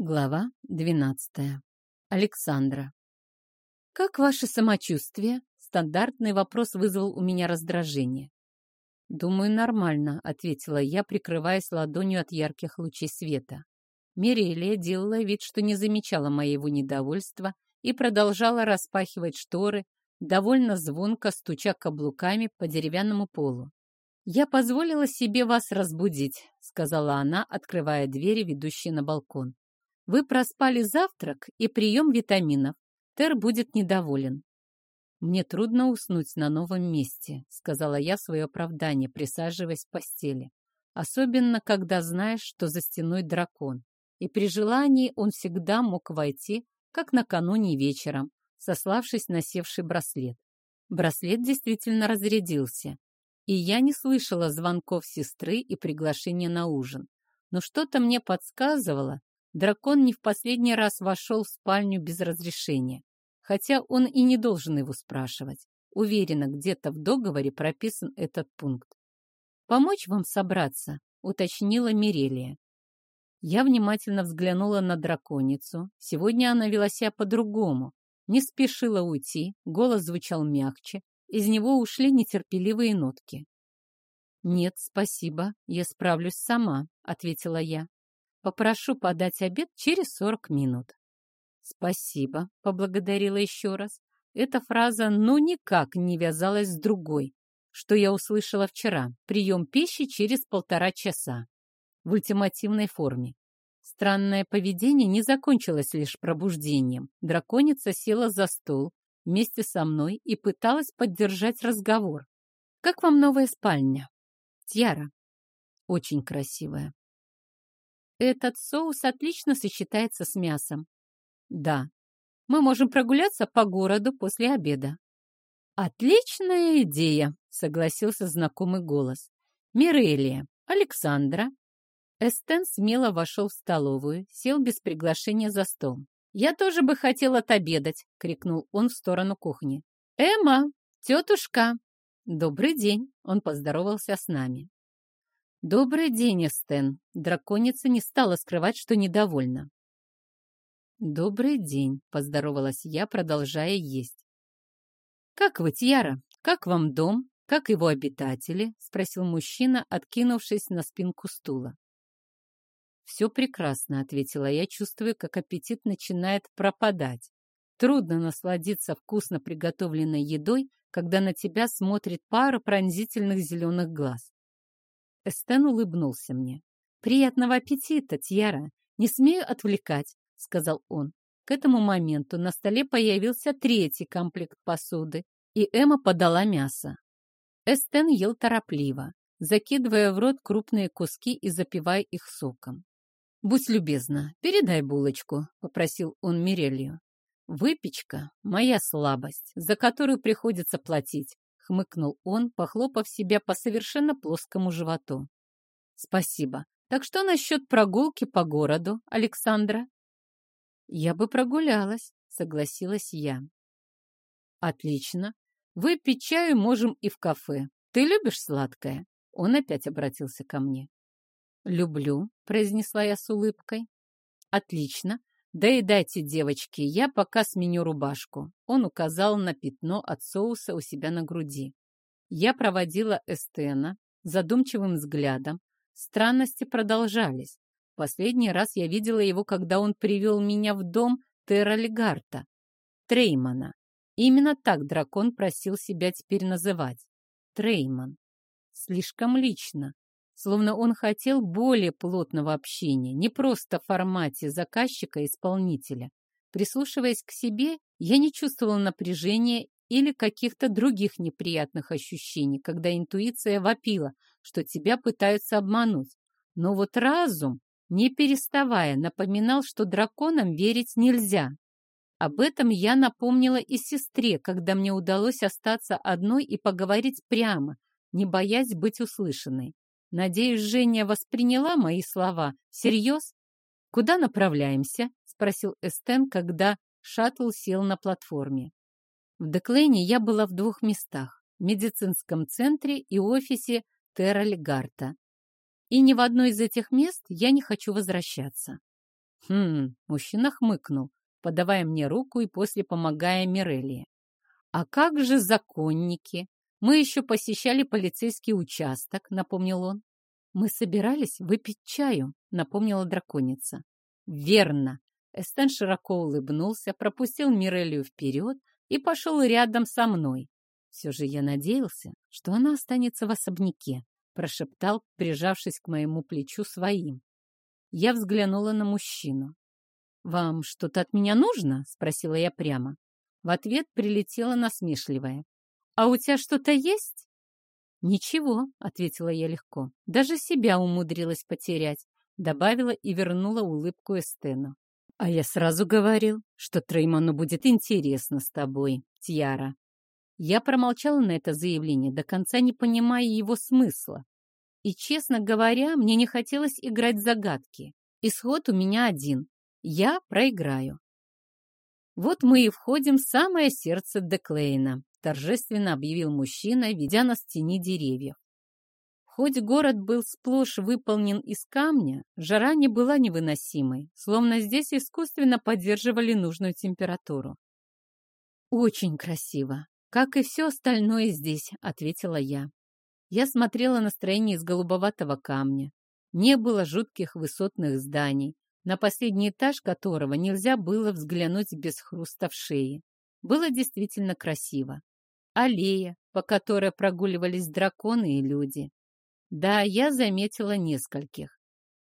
Глава двенадцатая. Александра. «Как ваше самочувствие?» Стандартный вопрос вызвал у меня раздражение. «Думаю, нормально», — ответила я, прикрываясь ладонью от ярких лучей света. Мирелия делала вид, что не замечала моего недовольства и продолжала распахивать шторы, довольно звонко стуча каблуками по деревянному полу. «Я позволила себе вас разбудить», — сказала она, открывая двери, ведущие на балкон. Вы проспали завтрак и прием витаминов. Тер будет недоволен. «Мне трудно уснуть на новом месте», — сказала я свое оправдание, присаживаясь в постели. «Особенно, когда знаешь, что за стеной дракон. И при желании он всегда мог войти, как накануне вечером, сославшись на севший браслет. Браслет действительно разрядился, и я не слышала звонков сестры и приглашения на ужин. Но что-то мне подсказывало, Дракон не в последний раз вошел в спальню без разрешения, хотя он и не должен его спрашивать. Уверена, где-то в договоре прописан этот пункт. «Помочь вам собраться?» — уточнила Мирелия. Я внимательно взглянула на драконицу. Сегодня она вела себя по-другому. Не спешила уйти, голос звучал мягче, из него ушли нетерпеливые нотки. «Нет, спасибо, я справлюсь сама», — ответила я. Попрошу подать обед через сорок минут. Спасибо, поблагодарила еще раз. Эта фраза ну никак не вязалась с другой, что я услышала вчера. Прием пищи через полтора часа. В ультимативной форме. Странное поведение не закончилось лишь пробуждением. Драконица села за стол вместе со мной и пыталась поддержать разговор. «Как вам новая спальня?» «Тьяра». «Очень красивая. Этот соус отлично сочетается с мясом. Да, мы можем прогуляться по городу после обеда. Отличная идея, согласился знакомый голос. Мирелия, Александра. Эстен смело вошел в столовую, сел без приглашения за стол. «Я тоже бы хотел отобедать!» — крикнул он в сторону кухни. «Эмма! Тетушка!» «Добрый день!» — он поздоровался с нами. «Добрый день, Эстен!» Драконица не стала скрывать, что недовольна. «Добрый день!» — поздоровалась я, продолжая есть. «Как вы, Тьяра? Как вам дом? Как его обитатели?» — спросил мужчина, откинувшись на спинку стула. «Все прекрасно», — ответила я, чувствуя, как аппетит начинает пропадать. Трудно насладиться вкусно приготовленной едой, когда на тебя смотрит пара пронзительных зеленых глаз. Эстен улыбнулся мне. «Приятного аппетита, Тьяра! Не смею отвлекать», — сказал он. К этому моменту на столе появился третий комплект посуды, и Эмма подала мясо. Эстен ел торопливо, закидывая в рот крупные куски и запивая их соком. «Будь любезна, передай булочку», — попросил он Мирелью. «Выпечка — моя слабость, за которую приходится платить хмыкнул он, похлопав себя по совершенно плоскому животу. Спасибо. Так что насчет прогулки по городу, Александра? Я бы прогулялась, согласилась я. Отлично. Выпить чаю можем и в кафе. Ты любишь сладкое? Он опять обратился ко мне. «Люблю», — произнесла я с улыбкой. «Отлично. «Доедайте, девочки, я пока сменю рубашку». Он указал на пятно от соуса у себя на груди. Я проводила Эстена задумчивым взглядом. Странности продолжались. Последний раз я видела его, когда он привел меня в дом Терралигарта, Треймана. Именно так дракон просил себя теперь называть. Трейман. Слишком лично словно он хотел более плотного общения, не просто в формате заказчика-исполнителя. Прислушиваясь к себе, я не чувствовала напряжения или каких-то других неприятных ощущений, когда интуиция вопила, что тебя пытаются обмануть. Но вот разум, не переставая, напоминал, что драконам верить нельзя. Об этом я напомнила и сестре, когда мне удалось остаться одной и поговорить прямо, не боясь быть услышанной. Надеюсь, Женя восприняла мои слова. Всерьез? Куда направляемся? Спросил Эстен, когда шаттл сел на платформе. В Деклене я была в двух местах. Медицинском центре и офисе Терральгарта. И ни в одно из этих мест я не хочу возвращаться. Хм, мужчина хмыкнул, подавая мне руку и после помогая Мирелии. А как же законники? Мы еще посещали полицейский участок, напомнил он. Мы собирались выпить чаю, напомнила драконица. Верно. Эстен широко улыбнулся, пропустил Мирелию вперед и пошел рядом со мной. Все же я надеялся, что она останется в особняке, прошептал, прижавшись к моему плечу своим. Я взглянула на мужчину. «Вам что-то от меня нужно?» — спросила я прямо. В ответ прилетела насмешливая. «А у тебя что-то есть?» «Ничего», — ответила я легко. «Даже себя умудрилась потерять», — добавила и вернула улыбку Эстену. «А я сразу говорил, что Треймону будет интересно с тобой, Тьяра». Я промолчала на это заявление, до конца не понимая его смысла. И, честно говоря, мне не хотелось играть в загадки. Исход у меня один. Я проиграю. Вот мы и входим в самое сердце Деклейна, торжественно объявил мужчина, ведя нас в тени деревьев. Хоть город был сплошь выполнен из камня, жара не была невыносимой, словно здесь искусственно поддерживали нужную температуру. «Очень красиво, как и все остальное здесь», — ответила я. Я смотрела на строение из голубоватого камня. Не было жутких высотных зданий, на последний этаж которого нельзя было взглянуть без хруста в шее. Было действительно красиво. Аллея, по которой прогуливались драконы и люди. Да, я заметила нескольких.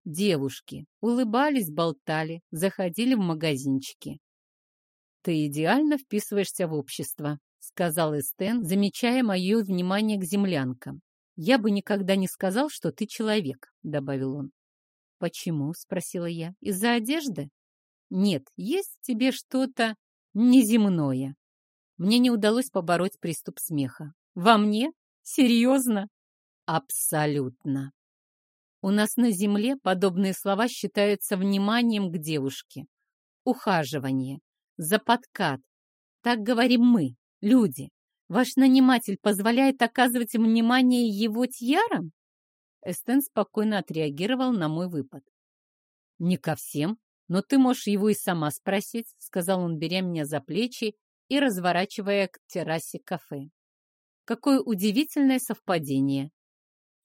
Девушки улыбались, болтали, заходили в магазинчики. «Ты идеально вписываешься в общество», — сказал Эстен, замечая мое внимание к землянкам. «Я бы никогда не сказал, что ты человек», — добавил он. «Почему?» — спросила я. «Из-за одежды?» «Нет, есть в тебе что-то неземное». Мне не удалось побороть приступ смеха. «Во мне? Серьезно?» «Абсолютно». У нас на земле подобные слова считаются вниманием к девушке. Ухаживание, за подкат. Так говорим мы, люди. Ваш наниматель позволяет оказывать внимание его тьярам? Эстен спокойно отреагировал на мой выпад. «Не ко всем, но ты можешь его и сама спросить», сказал он, беря меня за плечи и разворачивая к террасе кафе. Какое удивительное совпадение.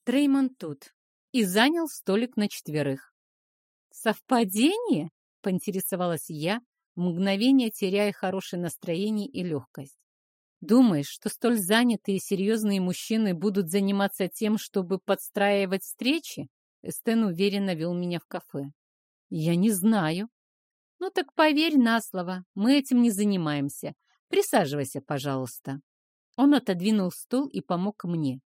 Треймон тут и занял столик на четверых. «Совпадение?» — поинтересовалась я, мгновение теряя хорошее настроение и легкость. Думаешь, что столь занятые и серьезные мужчины будут заниматься тем, чтобы подстраивать встречи? Эстен уверенно вел меня в кафе. Я не знаю. Ну так поверь на слово, мы этим не занимаемся. Присаживайся, пожалуйста. Он отодвинул стул и помог мне.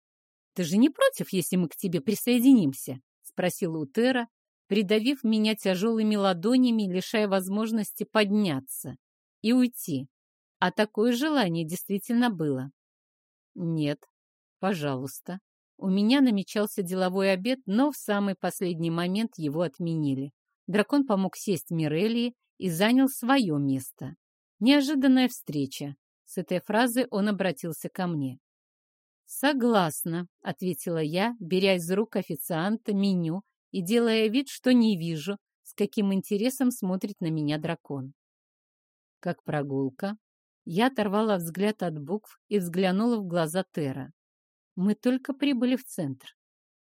Ты же не против, если мы к тебе присоединимся? Спросила Утера, придавив меня тяжелыми ладонями, лишая возможности подняться и уйти. А такое желание действительно было. Нет, пожалуйста. У меня намечался деловой обед, но в самый последний момент его отменили. Дракон помог сесть Мирелии и занял свое место. Неожиданная встреча. С этой фразы он обратился ко мне. «Согласна», — ответила я, беря из рук официанта меню и делая вид, что не вижу, с каким интересом смотрит на меня дракон. «Как прогулка?» Я оторвала взгляд от букв и взглянула в глаза Тера. Мы только прибыли в центр.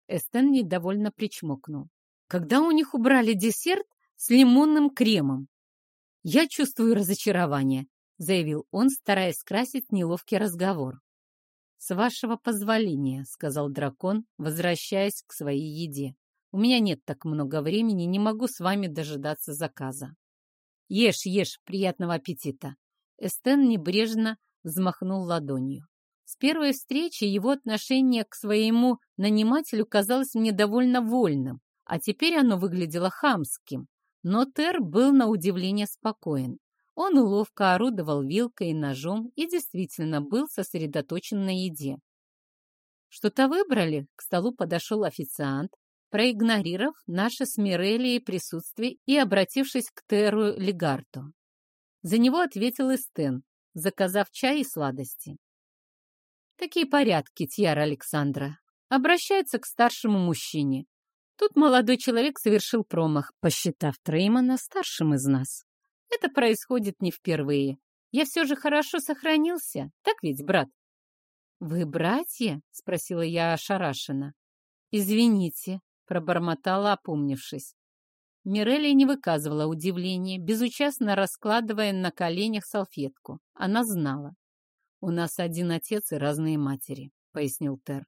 Эстен недовольно причмокнул. Когда у них убрали десерт с лимонным кремом? Я чувствую разочарование, заявил он, стараясь скрасить неловкий разговор. «С вашего позволения», — сказал дракон, возвращаясь к своей еде. «У меня нет так много времени, не могу с вами дожидаться заказа». «Ешь, ешь, приятного аппетита!» Эстен небрежно взмахнул ладонью. С первой встречи его отношение к своему нанимателю казалось мне довольно вольным, а теперь оно выглядело хамским. Но Тер был на удивление спокоен. Он ловко орудовал вилкой и ножом и действительно был сосредоточен на еде. «Что-то выбрали?» — к столу подошел официант, проигнорировав наше с Мирелией присутствие и обратившись к Теру Легарту. За него ответил Эстен, заказав чай и сладости. «Какие порядки, Тьяра Александра?» Обращается к старшему мужчине. Тут молодой человек совершил промах, посчитав Треймана старшим из нас. Это происходит не впервые. Я все же хорошо сохранился, так ведь, брат? «Вы братья?» — спросила я ошарашенно. «Извините», — пробормотала, опомнившись. Мирелли не выказывала удивления, безучастно раскладывая на коленях салфетку. Она знала. «У нас один отец и разные матери», — пояснил Тер.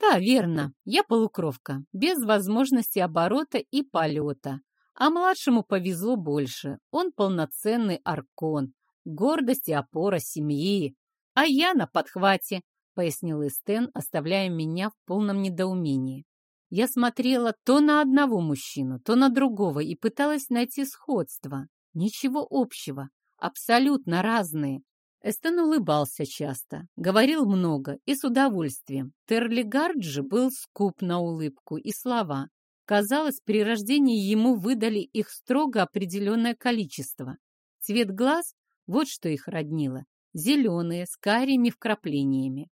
«Да, верно. Я полукровка, без возможности оборота и полета. А младшему повезло больше. Он полноценный аркон, гордость и опора семьи. А я на подхвате», — пояснил Эстен, оставляя меня в полном недоумении. Я смотрела то на одного мужчину, то на другого и пыталась найти сходство. Ничего общего, абсолютно разные. Эстен улыбался часто, говорил много и с удовольствием. Терлигард же был скуп на улыбку и слова. Казалось, при рождении ему выдали их строго определенное количество. Цвет глаз — вот что их роднило. Зеленые, с карими вкраплениями.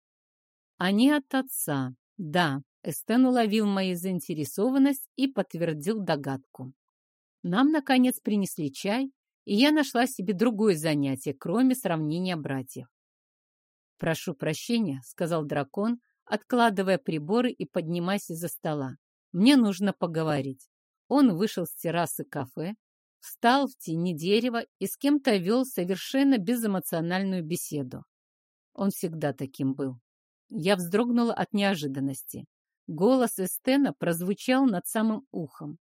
Они от отца, да, Эстен уловил мою заинтересованность и подтвердил догадку. Нам, наконец, принесли чай, и я нашла себе другое занятие, кроме сравнения братьев. «Прошу прощения», — сказал дракон, откладывая приборы и поднимаясь из-за стола. «Мне нужно поговорить». Он вышел с террасы кафе, встал в тени дерева и с кем-то вел совершенно безэмоциональную беседу. Он всегда таким был. Я вздрогнула от неожиданности. Голос Эстена прозвучал над самым ухом.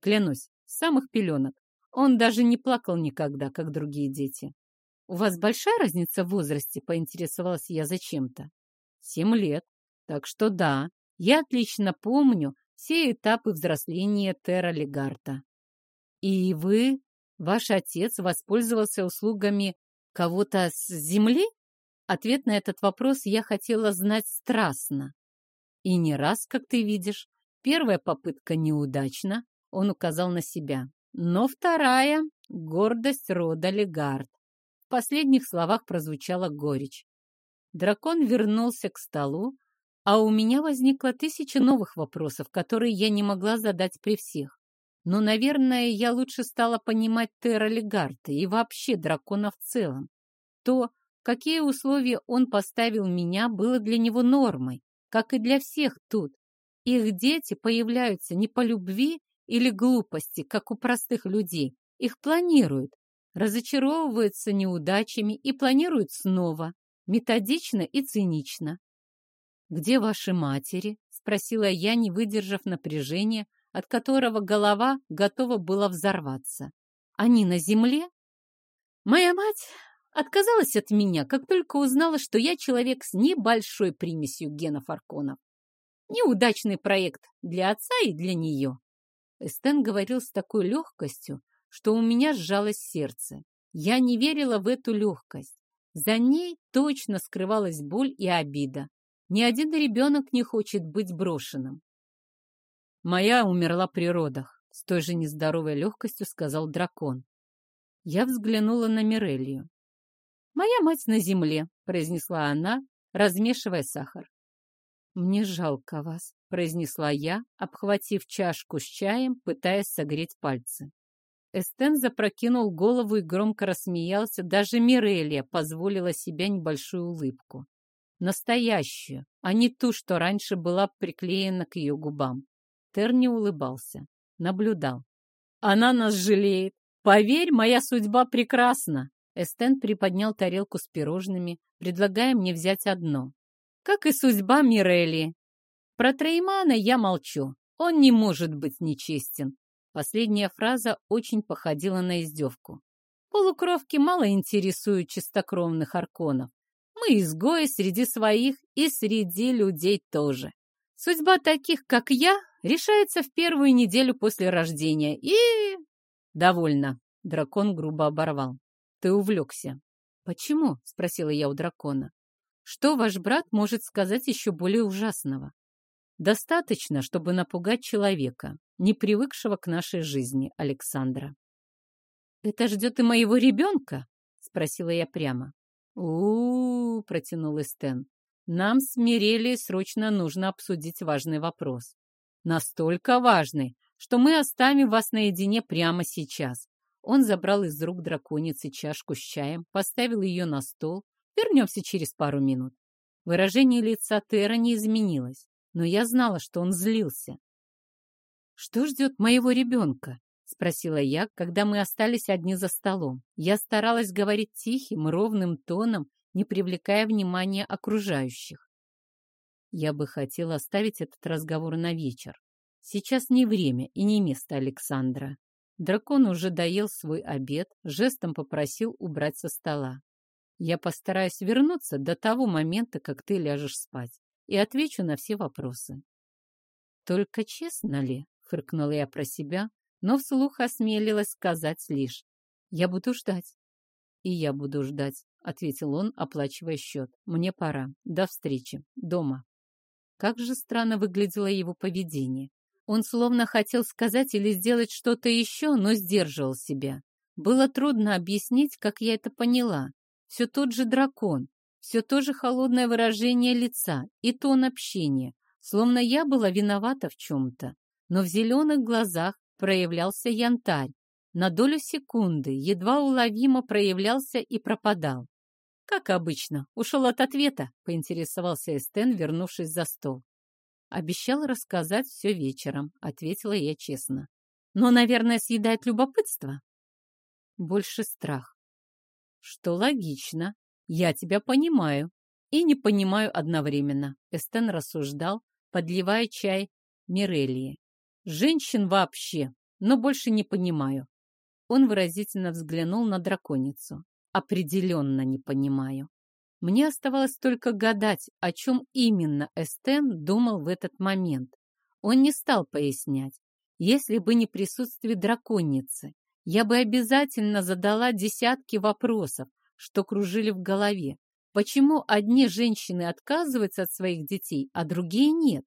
Клянусь, с самых пеленок. Он даже не плакал никогда, как другие дети. «У вас большая разница в возрасте?» — поинтересовалась я зачем-то. «Семь лет. Так что да, я отлично помню все этапы взросления Терра Легарта. И вы, ваш отец, воспользовался услугами кого-то с земли?» Ответ на этот вопрос я хотела знать страстно. И не раз, как ты видишь. Первая попытка неудачна, он указал на себя. Но вторая — гордость рода Легард. В последних словах прозвучала горечь. Дракон вернулся к столу, а у меня возникло тысяча новых вопросов, которые я не могла задать при всех. Но, наверное, я лучше стала понимать Терра Легарта и вообще дракона в целом. То, какие условия он поставил меня, было для него нормой, как и для всех тут. Их дети появляются не по любви или глупости, как у простых людей. Их планируют, разочаровываются неудачами и планируют снова, методично и цинично. «Где ваши матери?» — спросила я, не выдержав напряжения, от которого голова готова была взорваться. «Они на земле?» «Моя мать Отказалась от меня, как только узнала, что я человек с небольшой примесью генов Арконов. Неудачный проект для отца и для нее. Эстен говорил с такой легкостью, что у меня сжалось сердце. Я не верила в эту легкость. За ней точно скрывалась боль и обида. Ни один ребенок не хочет быть брошенным. «Моя умерла при родах», — с той же нездоровой легкостью сказал дракон. Я взглянула на Мирелью. «Моя мать на земле», — произнесла она, размешивая сахар. «Мне жалко вас», — произнесла я, обхватив чашку с чаем, пытаясь согреть пальцы. Эстен запрокинул голову и громко рассмеялся. Даже Мирелия позволила себе небольшую улыбку. Настоящую, а не ту, что раньше была приклеена к ее губам. Терни улыбался, наблюдал. «Она нас жалеет. Поверь, моя судьба прекрасна!» Эстен приподнял тарелку с пирожными, предлагая мне взять одно. Как и судьба Мирели. Про Треймана я молчу. Он не может быть нечестен. Последняя фраза очень походила на издевку. Полукровки мало интересуют чистокровных арконов. Мы изгои среди своих и среди людей тоже. Судьба таких, как я, решается в первую неделю после рождения. И... Довольно. Дракон грубо оборвал. Ты увлекся. Почему? Спросила я у дракона. Что ваш брат может сказать еще более ужасного? Достаточно, чтобы напугать человека, не привыкшего к нашей жизни, Александра. «Это ждет и моего ребенка?» — спросила я прямо. у, -у, -у протянул Эстен. «Нам с Мирелией срочно нужно обсудить важный вопрос. Настолько важный, что мы оставим вас наедине прямо сейчас. Он забрал из рук драконицы чашку с чаем, поставил ее на стол. Вернемся через пару минут. Выражение лица Тера не изменилось, но я знала, что он злился. «Что ждет моего ребенка?» — спросила я, когда мы остались одни за столом. Я старалась говорить тихим, ровным тоном, не привлекая внимания окружающих. Я бы хотела оставить этот разговор на вечер. Сейчас не время и не место Александра. Дракон уже доел свой обед, жестом попросил убрать со стола. Я постараюсь вернуться до того момента, как ты ляжешь спать, и отвечу на все вопросы. Только честно ли, фыркнула я про себя, но вслух осмелилась сказать лишь. Я буду ждать. И я буду ждать, ответил он, оплачивая счет. Мне пора. До встречи. Дома. Как же странно выглядело его поведение. Он словно хотел сказать или сделать что-то еще, но сдерживал себя. Было трудно объяснить, как я это поняла. Все тот же дракон, все то же холодное выражение лица и тон общения, словно я была виновата в чем-то. Но в зеленых глазах проявлялся янтарь. На долю секунды едва уловимо проявлялся и пропадал. Как обычно, ушел от ответа, поинтересовался Эстен, вернувшись за стол. Обещал рассказать все вечером, ответила я честно. Но, наверное, съедает любопытство. Больше страх. Что логично. Я тебя понимаю. И не понимаю одновременно. Эстен рассуждал, подливая чай Мирелии. Женщин вообще, но больше не понимаю. Он выразительно взглянул на драконицу. Определенно не понимаю. Мне оставалось только гадать, о чем именно Эстен думал в этот момент. Он не стал пояснять. Если бы не присутствие драконицы, я бы обязательно задала десятки вопросов, что кружили в голове. Почему одни женщины отказываются от своих детей, а другие нет?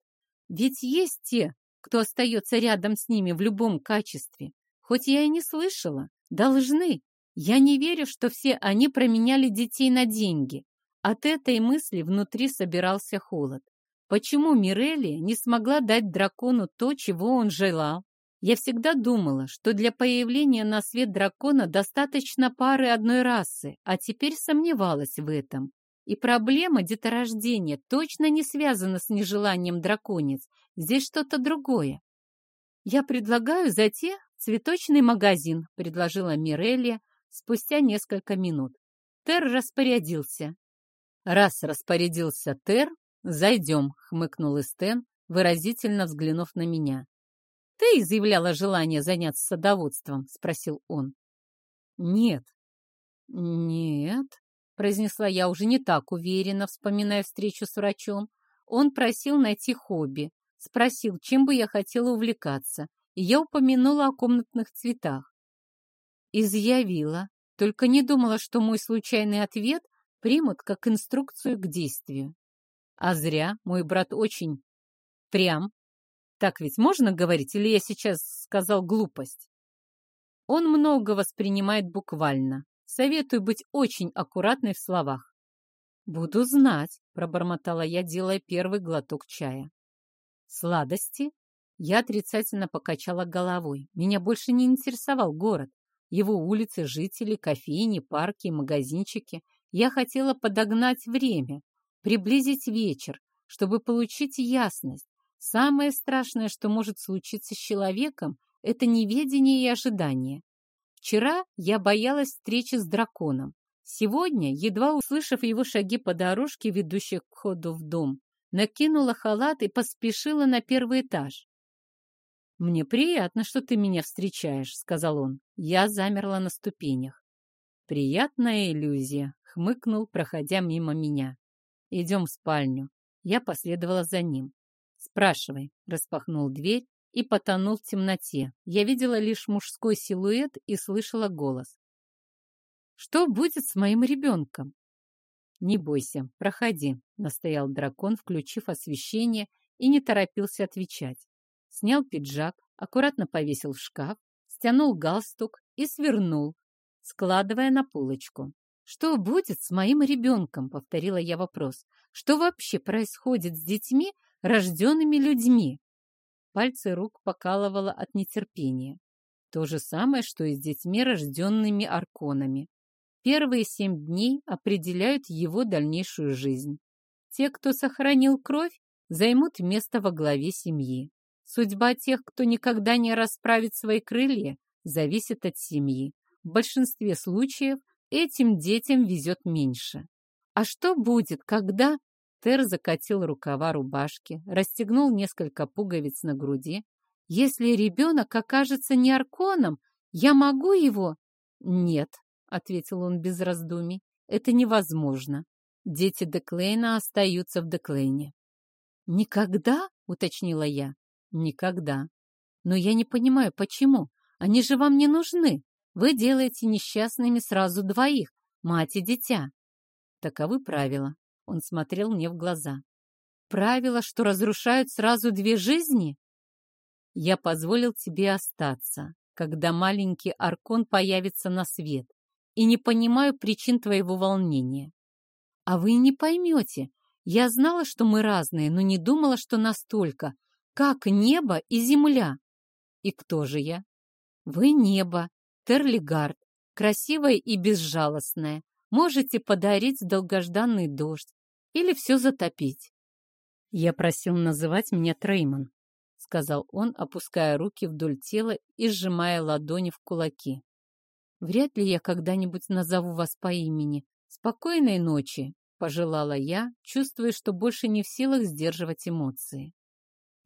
Ведь есть те, кто остается рядом с ними в любом качестве. Хоть я и не слышала, должны. Я не верю, что все они променяли детей на деньги. От этой мысли внутри собирался холод. Почему Мирелия не смогла дать дракону то, чего он желал? Я всегда думала, что для появления на свет дракона достаточно пары одной расы, а теперь сомневалась в этом. И проблема деторождения точно не связана с нежеланием драконец. Здесь что-то другое. «Я предлагаю зайти в цветочный магазин», — предложила Мирелия спустя несколько минут. Тер распорядился. «Раз распорядился Тер, зайдем», — хмыкнул Эстен, выразительно взглянув на меня. «Ты изъявляла желание заняться садоводством?» — спросил он. «Нет». «Нет», — произнесла я уже не так уверенно, вспоминая встречу с врачом. Он просил найти хобби, спросил, чем бы я хотела увлекаться, и я упомянула о комнатных цветах. Изъявила, только не думала, что мой случайный ответ примут как инструкцию к действию. А зря, мой брат очень прям. Так ведь можно говорить, или я сейчас сказал глупость? Он много воспринимает буквально. Советую быть очень аккуратной в словах. «Буду знать», — пробормотала я, делая первый глоток чая. «Сладости?» Я отрицательно покачала головой. Меня больше не интересовал город. Его улицы, жители, кофейни, парки, магазинчики. Я хотела подогнать время, приблизить вечер, чтобы получить ясность. Самое страшное, что может случиться с человеком, это неведение и ожидание. Вчера я боялась встречи с драконом. Сегодня, едва услышав его шаги по дорожке, ведущей к входу в дом, накинула халат и поспешила на первый этаж. «Мне приятно, что ты меня встречаешь», — сказал он. Я замерла на ступенях. «Приятная иллюзия», хмыкнул, проходя мимо меня. «Идем в спальню». Я последовала за ним. «Спрашивай», — распахнул дверь и потонул в темноте. Я видела лишь мужской силуэт и слышала голос. «Что будет с моим ребенком?» «Не бойся, проходи», — настоял дракон, включив освещение, и не торопился отвечать. Снял пиджак, аккуратно повесил в шкаф, стянул галстук и свернул, складывая на полочку. «Что будет с моим ребенком?» — повторила я вопрос. «Что вообще происходит с детьми, рожденными людьми?» Пальцы рук покалывало от нетерпения. То же самое, что и с детьми, рожденными арконами. Первые семь дней определяют его дальнейшую жизнь. Те, кто сохранил кровь, займут место во главе семьи. Судьба тех, кто никогда не расправит свои крылья, зависит от семьи. В большинстве случаев этим детям везет меньше. А что будет, когда... Тер закатил рукава рубашки, расстегнул несколько пуговиц на груди. Если ребенок окажется не Арконом, я могу его... Нет, ответил он без раздумий, это невозможно. Дети Деклейна остаются в Деклейне. Никогда, уточнила я. Никогда. Но я не понимаю, почему? Они же вам не нужны. Вы делаете несчастными сразу двоих, мать и дитя. Таковы правила. Он смотрел мне в глаза. Правила, что разрушают сразу две жизни? Я позволил тебе остаться, когда маленький Аркон появится на свет, и не понимаю причин твоего волнения. А вы не поймете. Я знала, что мы разные, но не думала, что настолько, как небо и земля. И кто же я? Вы небо, Терлигард, красивая и безжалостная. Можете подарить долгожданный дождь или все затопить. Я просил называть меня Трейман, сказал он, опуская руки вдоль тела и сжимая ладони в кулаки. Вряд ли я когда-нибудь назову вас по имени. Спокойной ночи, пожелала я, чувствуя, что больше не в силах сдерживать эмоции.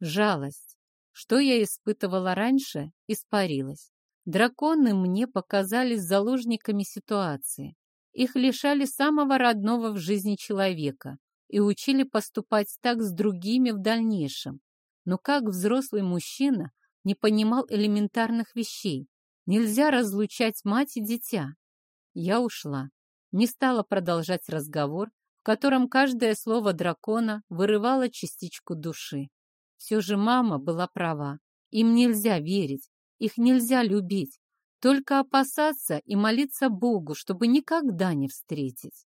Жалость, что я испытывала раньше, испарилась. Драконы мне показались заложниками ситуации. Их лишали самого родного в жизни человека и учили поступать так с другими в дальнейшем. Но как взрослый мужчина не понимал элементарных вещей? Нельзя разлучать мать и дитя. Я ушла. Не стала продолжать разговор, в котором каждое слово дракона вырывало частичку души. Все же мама была права. Им нельзя верить, их нельзя любить, только опасаться и молиться Богу, чтобы никогда не встретить.